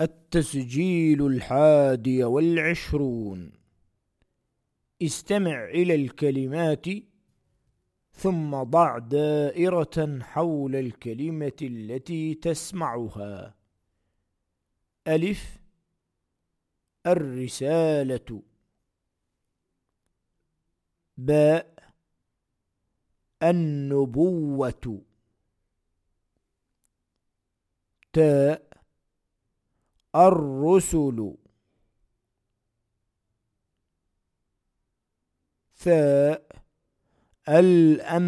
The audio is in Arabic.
التسجيل الحادي والعشرون. استمع إلى الكلمات ثم ضع دائرة حول الكلمة التي تسمعها. ألف. الرسالة. باء. النبوة. تاء. الرسل. ثاء الأنبياء.